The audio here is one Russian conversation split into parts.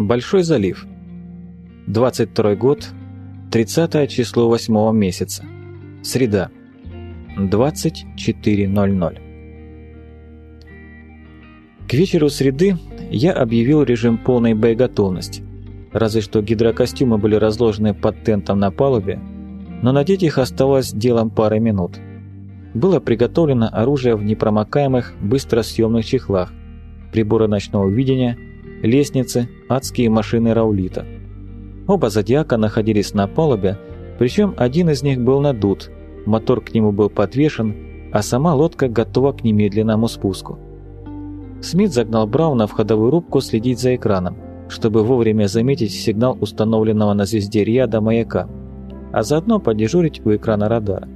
Большой залив. 22 год, 30 число 8 месяца. Среда. 24.00. К вечеру среды я объявил режим полной боеготовности. Разве что гидрокостюмы были разложены под тентом на палубе, но надеть их оставалось делом пары минут. Было приготовлено оружие в непромокаемых, быстросъемных чехлах, приборы ночного видения, лестницы, адские машины Раулита. Оба зодиака находились на палубе, причем один из них был надут, мотор к нему был подвешен, а сама лодка готова к немедленному спуску. Смит загнал Брауна в ходовую рубку следить за экраном, чтобы вовремя заметить сигнал установленного на звезде Риада маяка, а заодно подежурить у экрана радара.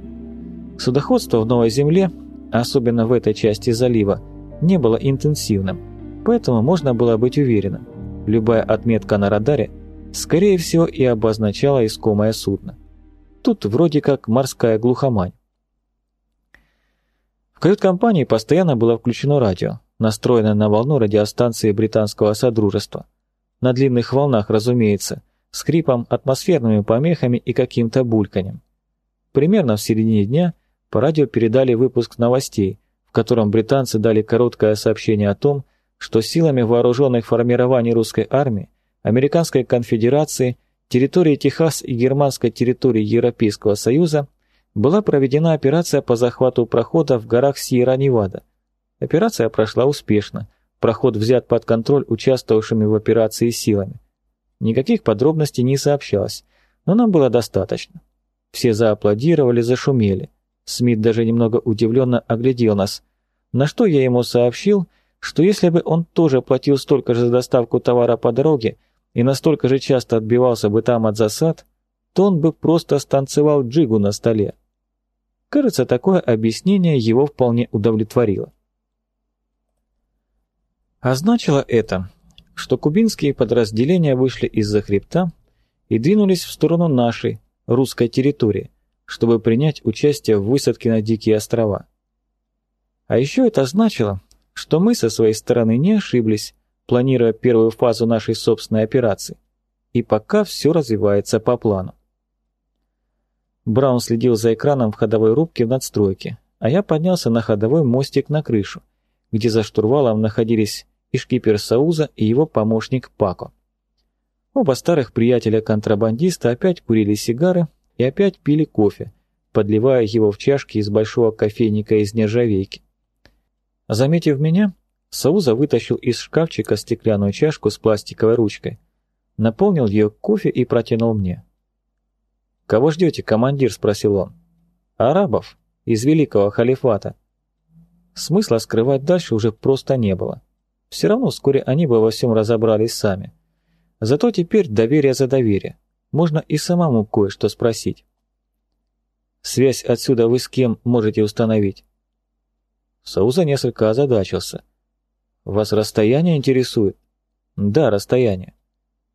Судоходство в Новой Земле, особенно в этой части залива, не было интенсивным, поэтому можно было быть уверенным. Любая отметка на радаре, скорее всего, и обозначала искомое судно. Тут вроде как морская глухомань. В кают-компании постоянно было включено радио, настроенное на волну радиостанции британского содружества. На длинных волнах, разумеется, скрипом, атмосферными помехами и каким-то бульканем. Примерно в середине дня по радио передали выпуск новостей, в котором британцы дали короткое сообщение о том, что силами вооруженных формирований русской армии, Американской конфедерации, территории Техас и германской территории Европейского Союза была проведена операция по захвату прохода в горах Сьерра-Невада. Операция прошла успешно, проход взят под контроль участвовавшими в операции силами. Никаких подробностей не сообщалось, но нам было достаточно. Все зааплодировали, зашумели. Смит даже немного удивленно оглядел нас, на что я ему сообщил, что если бы он тоже платил столько же за доставку товара по дороге и настолько же часто отбивался бы там от засад, то он бы просто станцевал джигу на столе. Кажется, такое объяснение его вполне удовлетворило. А значило это, что кубинские подразделения вышли из-за хребта и двинулись в сторону нашей, русской территории, чтобы принять участие в высадке на Дикие острова. А еще это значило, что мы со своей стороны не ошиблись, планируя первую фазу нашей собственной операции, и пока все развивается по плану. Браун следил за экраном в ходовой рубке в надстройке, а я поднялся на ходовой мостик на крышу, где за штурвалом находились и шкипер Сауза и его помощник Пако. Оба старых приятеля-контрабандиста опять курили сигары и опять пили кофе, подливая его в чашки из большого кофейника из нержавейки. Заметив меня, Сауза вытащил из шкафчика стеклянную чашку с пластиковой ручкой, наполнил ее кофе и протянул мне. «Кого ждете, командир?» – спросил он. «Арабов, из Великого Халифата». Смысла скрывать дальше уже просто не было. Все равно вскоре они бы во всем разобрались сами. Зато теперь доверие за доверие. Можно и самому кое-что спросить. Связь отсюда вы с кем можете установить? Сауза несколько озадачился. Вас расстояние интересует? Да, расстояние.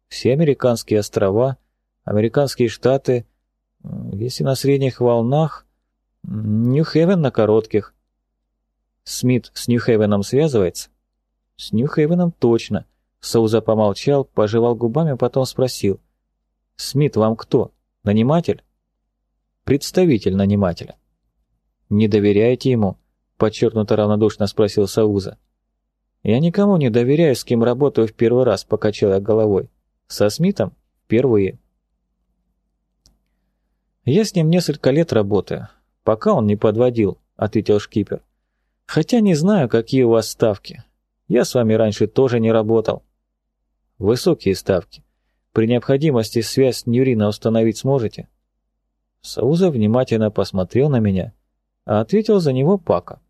Все американские острова, американские штаты, если на средних волнах, Нью-Хевен на коротких. Смит с Нью-Хевеном связывается? С Нью-Хейвеном точно. Сауза помолчал, пожевал губами, потом спросил. «Смит вам кто? Наниматель?» «Представитель нанимателя». «Не доверяете ему?» — подчеркнуто равнодушно спросил Сауза. «Я никому не доверяю, с кем работаю в первый раз», — покачал я головой. «Со Смитом? Впервые». «Я с ним несколько лет работаю. Пока он не подводил», — ответил шкипер. «Хотя не знаю, какие у вас ставки. Я с вами раньше тоже не работал. Высокие ставки. При необходимости связь с Нюрина установить сможете? Сауза внимательно посмотрел на меня, а ответил за него Пака.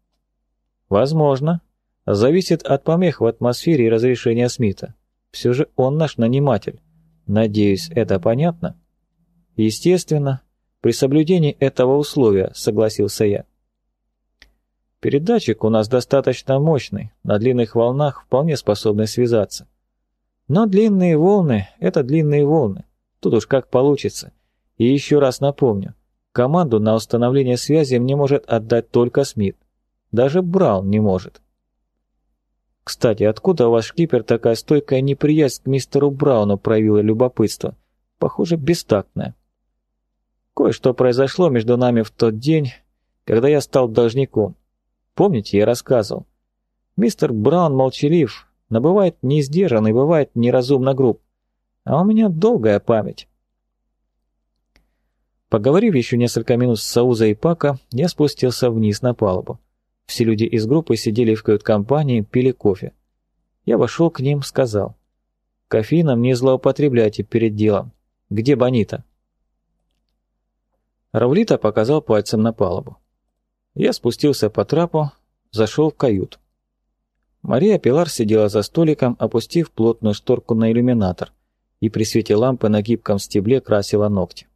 Возможно. Зависит от помех в атмосфере и разрешения Смита. Все же он наш наниматель. Надеюсь, это понятно? Естественно. При соблюдении этого условия, согласился я. Передатчик у нас достаточно мощный, на длинных волнах вполне способный связаться. Но длинные волны — это длинные волны, тут уж как получится. И еще раз напомню, команду на установление связи мне может отдать только Смит. Даже Браун не может. Кстати, откуда у вас, шкипер, такая стойкая неприязнь к мистеру Брауну проявила любопытство? Похоже, бестактное. Кое-что произошло между нами в тот день, когда я стал должником. Помните, я рассказывал? Мистер Браун молчалив, но бывает не и бывает неразумно груб. А у меня долгая память. Поговорив еще несколько минут с Сауза и Пака, я спустился вниз на палубу. Все люди из группы сидели в кают-компании, пили кофе. Я вошел к ним, сказал. «Кофеином не злоупотребляйте перед делом. Где Бонита?» Равлита показал пальцем на палубу. Я спустился по трапу, зашел в кают. Мария Пилар сидела за столиком, опустив плотную шторку на иллюминатор, и при свете лампы на гибком стебле красила ногти.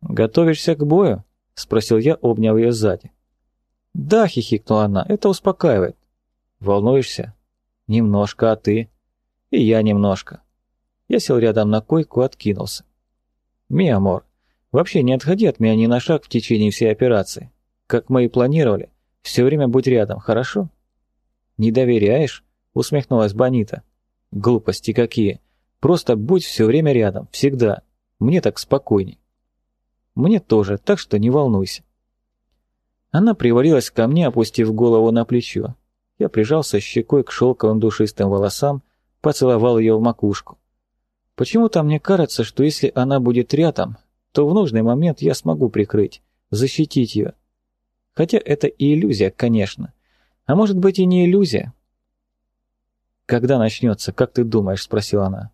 «Готовишься к бою?» — спросил я, обняв ее сзади. «Да», — хихикнула она, — «это успокаивает». «Волнуешься?» «Немножко, а ты?» «И я немножко». Я сел рядом на койку, откинулся. «Mi amor, вообще не отходи от меня ни на шаг в течение всей операции. Как мы и планировали, все время будь рядом, хорошо?» «Не доверяешь?» — усмехнулась Бонита. «Глупости какие. Просто будь все время рядом, всегда. Мне так спокойней». «Мне тоже, так что не волнуйся». Она привалилась ко мне, опустив голову на плечо. Я прижался щекой к шелковым душистым волосам, поцеловал ее в макушку. Почему-то мне кажется, что если она будет рядом, то в нужный момент я смогу прикрыть, защитить ее. Хотя это и иллюзия, конечно. А может быть и не иллюзия. «Когда начнется, как ты думаешь?» – спросила она.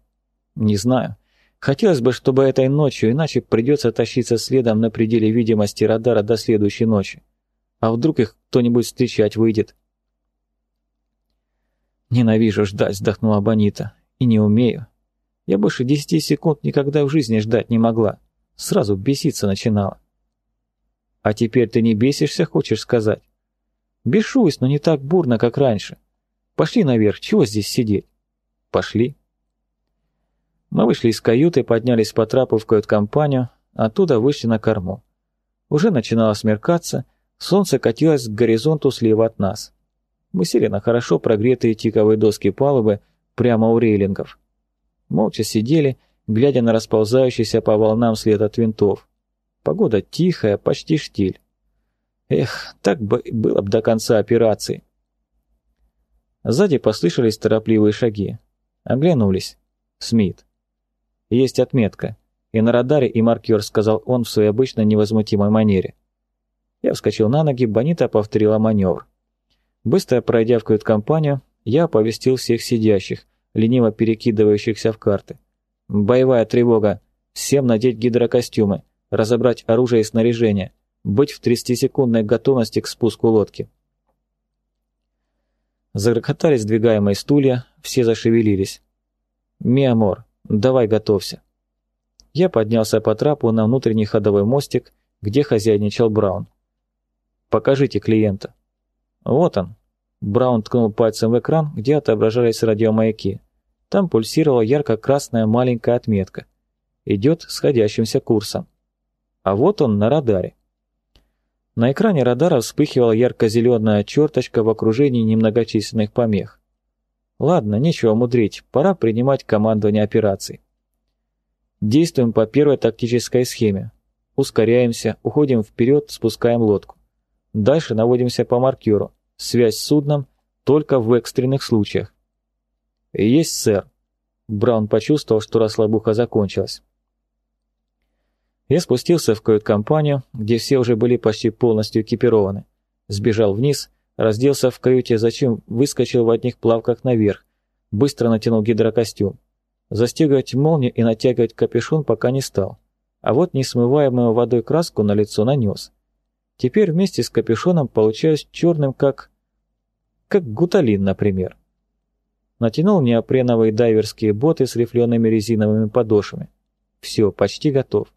«Не знаю. Хотелось бы, чтобы этой ночью, иначе придется тащиться следом на пределе видимости радара до следующей ночи. А вдруг их кто-нибудь встречать выйдет? «Ненавижу ждать», — вздохнула Бонита. «И не умею. Я больше десяти секунд никогда в жизни ждать не могла. Сразу беситься начинала». «А теперь ты не бесишься, хочешь сказать?» «Бешусь, но не так бурно, как раньше. Пошли наверх, чего здесь сидеть?» «Пошли». Мы вышли из каюты, поднялись по трапу в кают-компанию, оттуда вышли на корму. Уже начинало смеркаться — Солнце катилось к горизонту слева от нас. Мы сели на хорошо прогретые тиковые доски палубы прямо у рейлингов. Молча сидели, глядя на расползающийся по волнам след от винтов. Погода тихая, почти штиль. Эх, так бы было бы до конца операции. Сзади послышались торопливые шаги. Оглянулись. Смит. Есть отметка. И на радаре, и маркер, сказал он в своей обычной невозмутимой манере. Я вскочил на ноги, Бонита повторила маневр. Быстро пройдя в кают-компанию, я оповестил всех сидящих, лениво перекидывающихся в карты. «Боевая тревога! Всем надеть гидрокостюмы, разобрать оружие и снаряжение, быть в 30-секундной готовности к спуску лодки». Загрохотали сдвигаемые стулья, все зашевелились. «Mi amor, давай готовься». Я поднялся по трапу на внутренний ходовой мостик, где хозяйничал Браун. Покажите клиента». «Вот он». Браун ткнул пальцем в экран, где отображались радиомаяки. Там пульсировала ярко-красная маленькая отметка. Идет сходящимся курсом. А вот он на радаре. На экране радара вспыхивала ярко-зеленая черточка в окружении немногочисленных помех. Ладно, нечего мудрить, пора принимать командование операции. Действуем по первой тактической схеме. Ускоряемся, уходим вперед, спускаем лодку. Дальше наводимся по маркеру. Связь с судном только в экстренных случаях. «Есть, сэр». Браун почувствовал, что расслабуха закончилась. Я спустился в кают-компанию, где все уже были почти полностью экипированы. Сбежал вниз, разделся в каюте, зачем выскочил в одних плавках наверх, быстро натянул гидрокостюм. Застегивать молнию и натягивать капюшон пока не стал. А вот несмываемую водой краску на лицо нанес. Теперь вместе с капюшоном получаюсь черным, как... как гуталин, например. Натянул неопреновые дайверские боты с рифлеными резиновыми подошвами. Все, почти готов.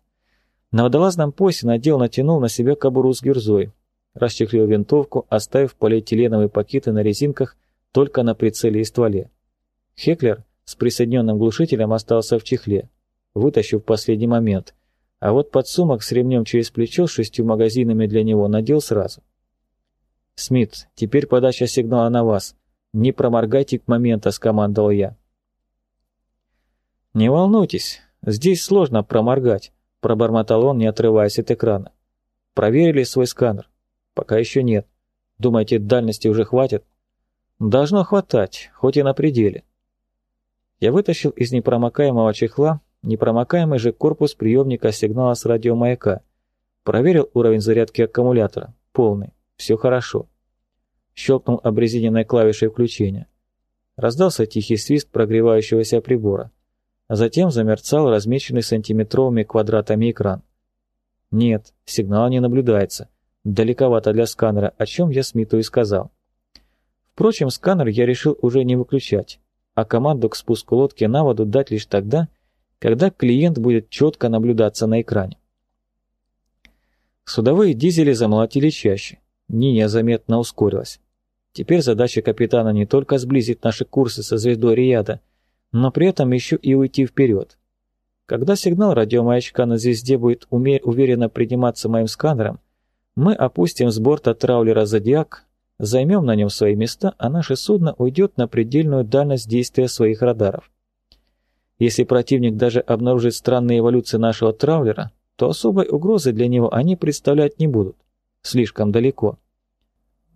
На водолазном поясе надел, натянул на себя кобуру с гюрзой. Расчехлил винтовку, оставив полиэтиленовые пакеты на резинках только на прицеле и стволе. Хеклер с присоединенным глушителем остался в чехле. Вытащив в последний момент. А вот подсумок с ремнем через плечо с шестью магазинами для него надел сразу. «Смит, теперь подача сигнала на вас. Не проморгайте к момента, скомандовал я. Не волнуйтесь, здесь сложно проморгать, пробормотал он, не отрываясь от экрана. Проверили свой сканер? Пока еще нет. Думаете, дальности уже хватит? Должно хватать, хоть и на пределе. Я вытащил из непромокаемого чехла непромокаемый же корпус приемника сигнала с радиомаяка. Проверил уровень зарядки аккумулятора. Полный. Все хорошо. Щелкнул обрезиненной клавишей включения. Раздался тихий свист прогревающегося прибора. А затем замерцал размеченный сантиметровыми квадратами экран. Нет, сигнала не наблюдается. Далековато для сканера, о чем я Смиту и сказал. Впрочем, сканер я решил уже не выключать, а команду к спуску лодки на воду дать лишь тогда, когда клиент будет четко наблюдаться на экране. Судовые дизели замолотили чаще, Ниня заметно ускорилась. Теперь задача капитана не только сблизить наши курсы со звездой Рияда, но при этом еще и уйти вперед. Когда сигнал радиомаячка на звезде будет уверенно приниматься моим сканером, мы опустим с борта траулера «Зодиак», займем на нем свои места, а наше судно уйдет на предельную дальность действия своих радаров. Если противник даже обнаружит странные эволюции нашего траулера, то особой угрозы для него они представлять не будут. Слишком далеко.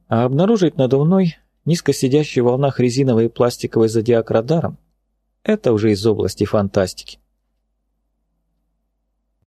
А обнаружить надувной, низко сидящий в волнах резиновый и пластиковый зодиак радаром – это уже из области фантастики.